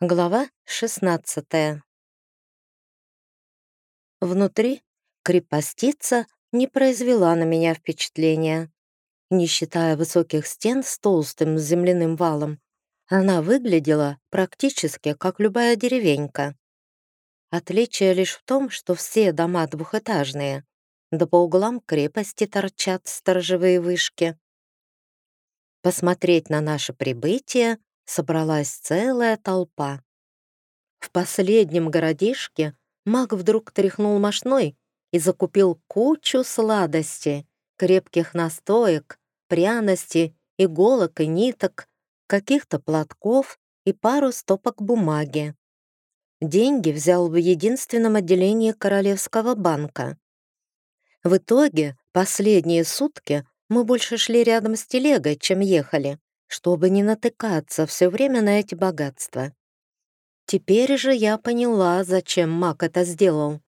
Глава 16 Внутри крепостица не произвела на меня впечатления. Не считая высоких стен с толстым земляным валом, она выглядела практически как любая деревенька. Отличие лишь в том, что все дома двухэтажные, да по углам крепости торчат сторожевые вышки. Посмотреть на наше прибытие собралась целая толпа. В последнем городишке маг вдруг тряхнул мошной и закупил кучу сладостей, крепких настоек, пряностей, иголок и ниток, каких-то платков и пару стопок бумаги. Деньги взял в единственном отделении Королевского банка. В итоге последние сутки мы больше шли рядом с телегой, чем ехали чтобы не натыкаться все время на эти богатства. Теперь же я поняла, зачем маг это сделал.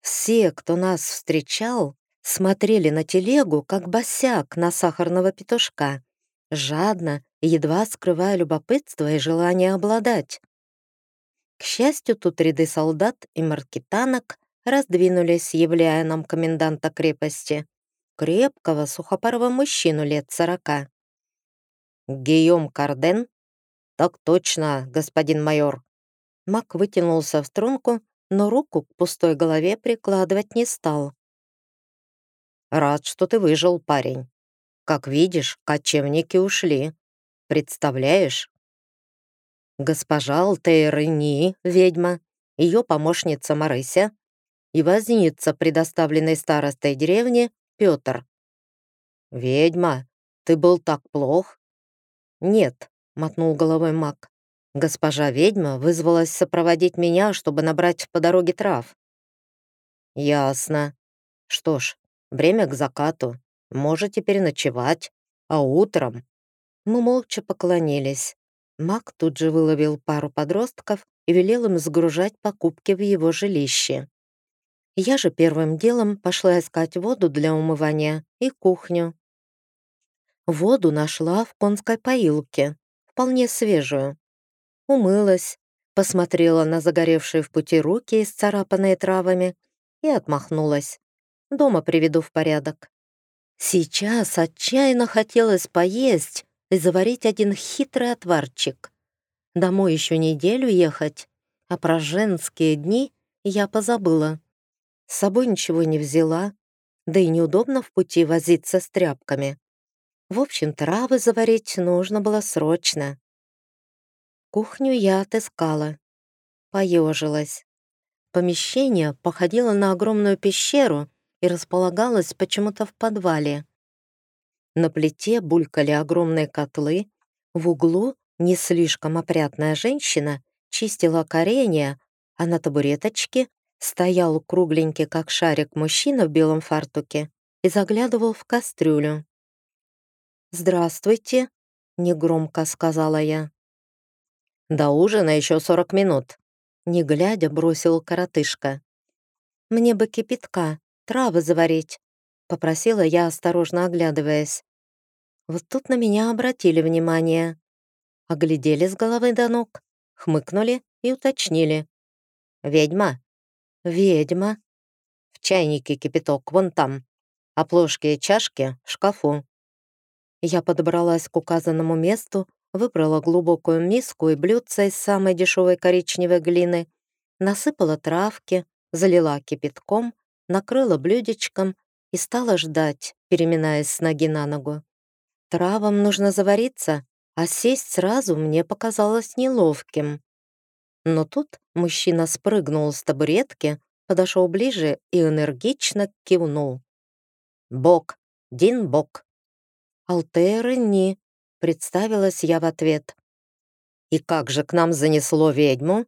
Все, кто нас встречал, смотрели на телегу, как босяк на сахарного петушка, жадно, едва скрывая любопытство и желание обладать. К счастью, тут ряды солдат и маркетанок раздвинулись, являя нам коменданта крепости, крепкого сухопарого мужчину лет сорока. «Гийом Карден?» «Так точно, господин майор». Мак вытянулся в струнку, но руку к пустой голове прикладывать не стал. «Рад, что ты выжил, парень. Как видишь, кочевники ушли. Представляешь?» Госпожа Алтейрыни, ведьма, ее помощница Марыся и возница предоставленной старостой деревни Петр. «Ведьма, ты был так плох, «Нет», — мотнул головой маг. «Госпожа ведьма вызвалась сопроводить меня, чтобы набрать по дороге трав». «Ясно. Что ж, время к закату. Можете переночевать. А утром...» Мы молча поклонились. Маг тут же выловил пару подростков и велел им сгружать покупки в его жилище. Я же первым делом пошла искать воду для умывания и кухню. Воду нашла в конской поилке, вполне свежую. Умылась, посмотрела на загоревшие в пути руки, исцарапанные травами, и отмахнулась. Дома приведу в порядок. Сейчас отчаянно хотелось поесть и заварить один хитрый отварчик. Домой еще неделю ехать, а про женские дни я позабыла. С собой ничего не взяла, да и неудобно в пути возиться с тряпками. В общем, травы заварить нужно было срочно. Кухню я отыскала. Поежилась. Помещение походило на огромную пещеру и располагалось почему-то в подвале. На плите булькали огромные котлы, в углу не слишком опрятная женщина чистила коренья, а на табуреточке стоял кругленький, как шарик, мужчина в белом фартуке и заглядывал в кастрюлю. «Здравствуйте», — негромко сказала я. «До ужина еще сорок минут», — не глядя бросил коротышка. «Мне бы кипятка, травы заварить», — попросила я, осторожно оглядываясь. Вот тут на меня обратили внимание. Оглядели с головы до ног, хмыкнули и уточнили. «Ведьма?» «Ведьма». «В чайнике кипяток, вон там, а плошки и чашки в шкафу». Я подобралась к указанному месту, выбрала глубокую миску и блюдце из самой дешевой коричневой глины, насыпала травки, залила кипятком, накрыла блюдечком и стала ждать, переминаясь с ноги на ногу. Травам нужно завариться, а сесть сразу мне показалось неловким. Но тут мужчина спрыгнул с табуретки, подошел ближе и энергично кивнул. «Бок! Дин Бок!» «Алтейры не», — представилась я в ответ. «И как же к нам занесло ведьму?»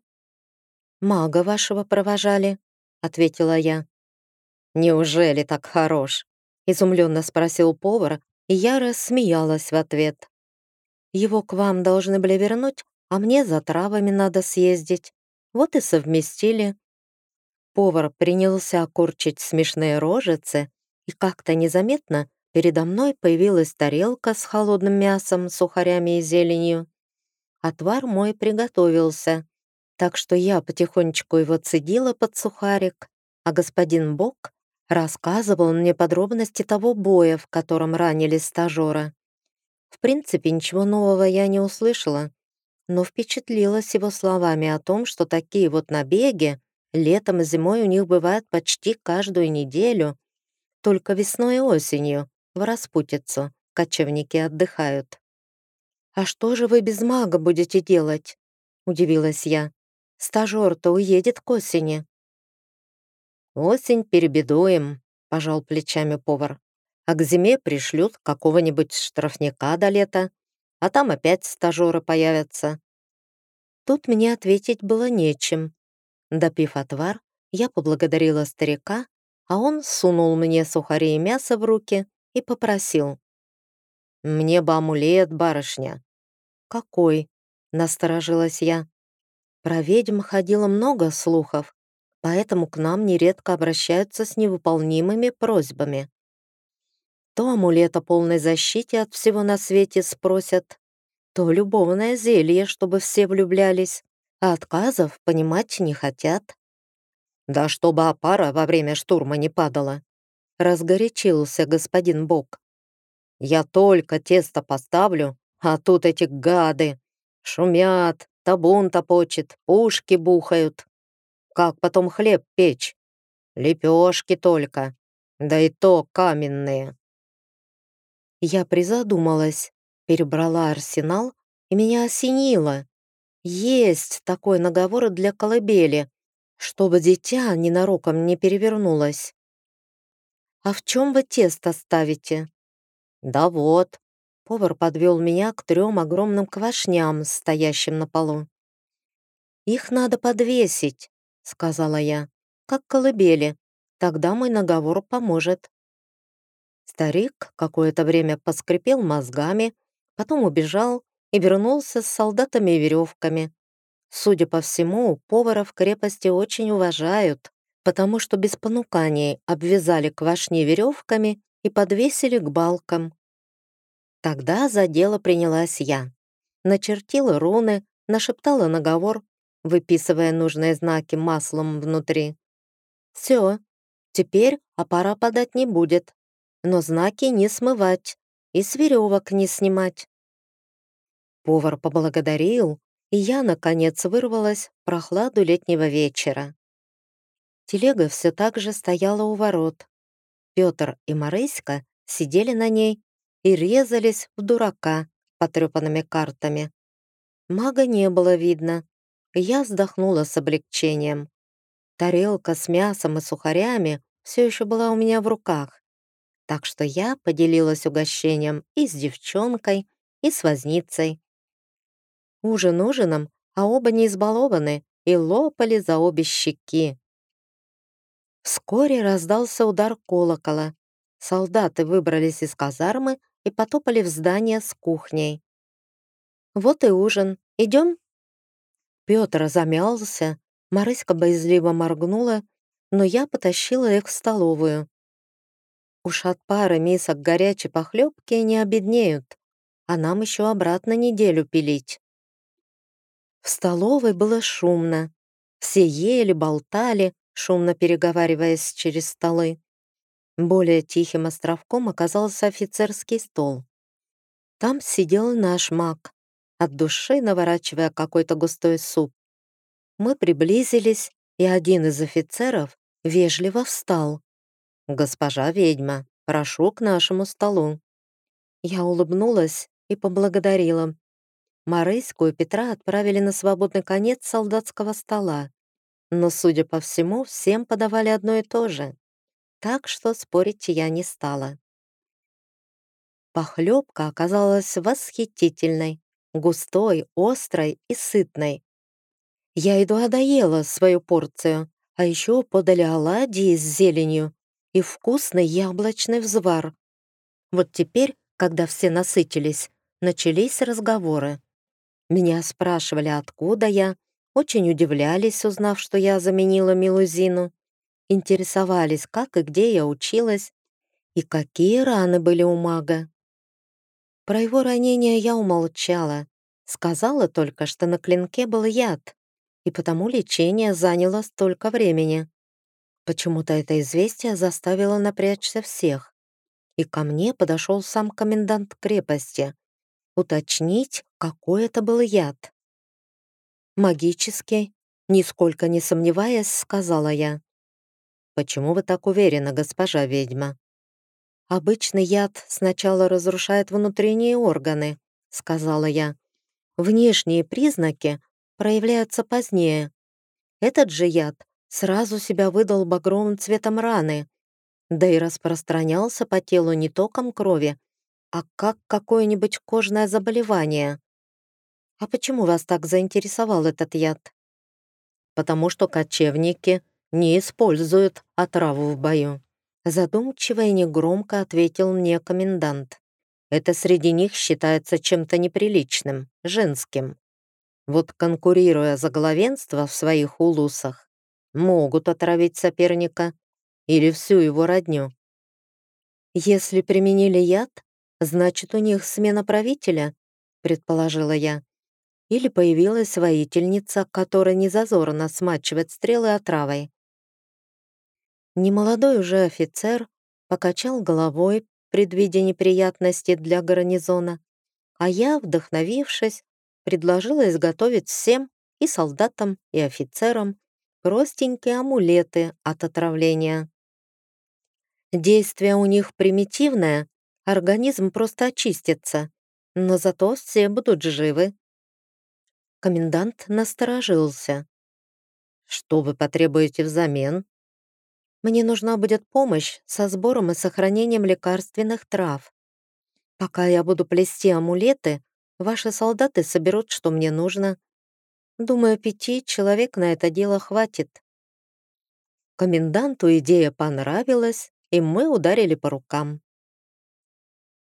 «Мага вашего провожали», — ответила я. «Неужели так хорош?» — изумленно спросил повар, и я рассмеялась в ответ. «Его к вам должны были вернуть, а мне за травами надо съездить. Вот и совместили». Повар принялся окурчить смешные рожицы и как-то незаметно Передо мной появилась тарелка с холодным мясом, сухарями и зеленью. отвар мой приготовился, так что я потихонечку его цедила под сухарик, а господин Бок рассказывал мне подробности того боя, в котором ранили стажера. В принципе, ничего нового я не услышала, но впечатлилась его словами о том, что такие вот набеги летом и зимой у них бывают почти каждую неделю, только весной и осенью, в распутицу, кочевники отдыхают. «А что же вы без мага будете делать?» — удивилась я. «Стажер-то уедет к осени». «Осень перебедуем», — пожал плечами повар а к зиме пришлют какого-нибудь штрафника до лета, а там опять стажеры появятся. Тут мне ответить было нечем. Допив отвар, я поблагодарила старика, а он сунул мне сухари и мясо в руки и попросил. «Мне бы амулет, барышня». «Какой?» — насторожилась я. Про ведьм ходило много слухов, поэтому к нам нередко обращаются с невыполнимыми просьбами. То амулет о полной защите от всего на свете спросят, то любовное зелье, чтобы все влюблялись, а отказов понимать не хотят. Да чтобы опара во время штурма не падала, разгорячился господин Бог. Я только тесто поставлю, а тут эти гады шумят, табун топочет, пушки бухают. Как потом хлеб печь? Лепешки только, да и то каменные. Я призадумалась, перебрала арсенал, и меня осенило. Есть такой наговор для колыбели, чтобы дитя ненароком не перевернулось. «А в чем вы тесто ставите?» «Да вот». Повар подвел меня к трем огромным квашням, стоящим на полу. «Их надо подвесить», — сказала я, — «как колыбели. Тогда мой наговор поможет». Старик какое-то время поскрипел мозгами, потом убежал и вернулся с солдатами и веревками. Судя по всему, повара в крепости очень уважают, потому что без понуканий обвязали квашни веревками и подвесили к балкам. Тогда за дело принялась я. Начертила руны, нашептала наговор, выписывая нужные знаки маслом внутри. Все, теперь опара подать не будет но знаки не смывать и с веревок не снимать. Повар поблагодарил, и я, наконец, вырвалась в прохладу летнего вечера. Телега все так же стояла у ворот. Петр и Марыська сидели на ней и резались в дурака потрепанными картами. Мага не было видно. Я вздохнула с облегчением. Тарелка с мясом и сухарями все еще была у меня в руках так что я поделилась угощением и с девчонкой, и с возницей. Ужин ужином, а оба не избалованы и лопали за обе щеки. Вскоре раздался удар колокола. Солдаты выбрались из казармы и потопали в здание с кухней. «Вот и ужин. Идем?» Петр замялся, Марыська боязливо моргнула, но я потащила их в столовую. Уж от пары мисок горячей похлебки не обеднеют, а нам еще обратно неделю пилить. В столовой было шумно. Все ели, болтали, шумно переговариваясь через столы. Более тихим островком оказался офицерский стол. Там сидел наш маг, от души наворачивая какой-то густой суп. Мы приблизились, и один из офицеров вежливо встал. «Госпожа ведьма, прошу к нашему столу». Я улыбнулась и поблагодарила. Марыську и Петра отправили на свободный конец солдатского стола. Но, судя по всему, всем подавали одно и то же. Так что спорить я не стала. Похлебка оказалась восхитительной, густой, острой и сытной. Я едва доела свою порцию, а еще подали оладьи с зеленью и вкусный яблочный взвар. Вот теперь, когда все насытились, начались разговоры. Меня спрашивали, откуда я, очень удивлялись, узнав, что я заменила Милузину, интересовались, как и где я училась, и какие раны были у мага. Про его ранение я умолчала. Сказала только, что на клинке был яд, и потому лечение заняло столько времени. Почему-то это известие заставило напрячься всех. И ко мне подошел сам комендант крепости, уточнить, какой это был яд. «Магический», нисколько не сомневаясь, сказала я. «Почему вы так уверены, госпожа ведьма?» «Обычный яд сначала разрушает внутренние органы», — сказала я. «Внешние признаки проявляются позднее. Этот же яд сразу себя выдал багровым цветом раны, да и распространялся по телу не током крови, а как какое-нибудь кожное заболевание. А почему вас так заинтересовал этот яд? Потому что кочевники не используют отраву в бою. Задумчиво и негромко ответил мне комендант. Это среди них считается чем-то неприличным, женским. Вот конкурируя за главенство в своих улусах, могут отравить соперника или всю его родню. Если применили яд, значит, у них смена правителя, предположила я. Или появилась воительница, которая не зазорно смачивает стрелы отравой. Немолодой уже офицер покачал головой, предвидя неприятности для гарнизона, а я, вдохновившись, предложила изготовить всем, и солдатам, и офицерам, простенькие амулеты от отравления. Действие у них примитивное, организм просто очистится, но зато все будут живы. Комендант насторожился. «Что вы потребуете взамен?» «Мне нужна будет помощь со сбором и сохранением лекарственных трав. Пока я буду плести амулеты, ваши солдаты соберут, что мне нужно. Думаю, пяти человек на это дело хватит». Коменданту идея понравилась, и мы ударили по рукам.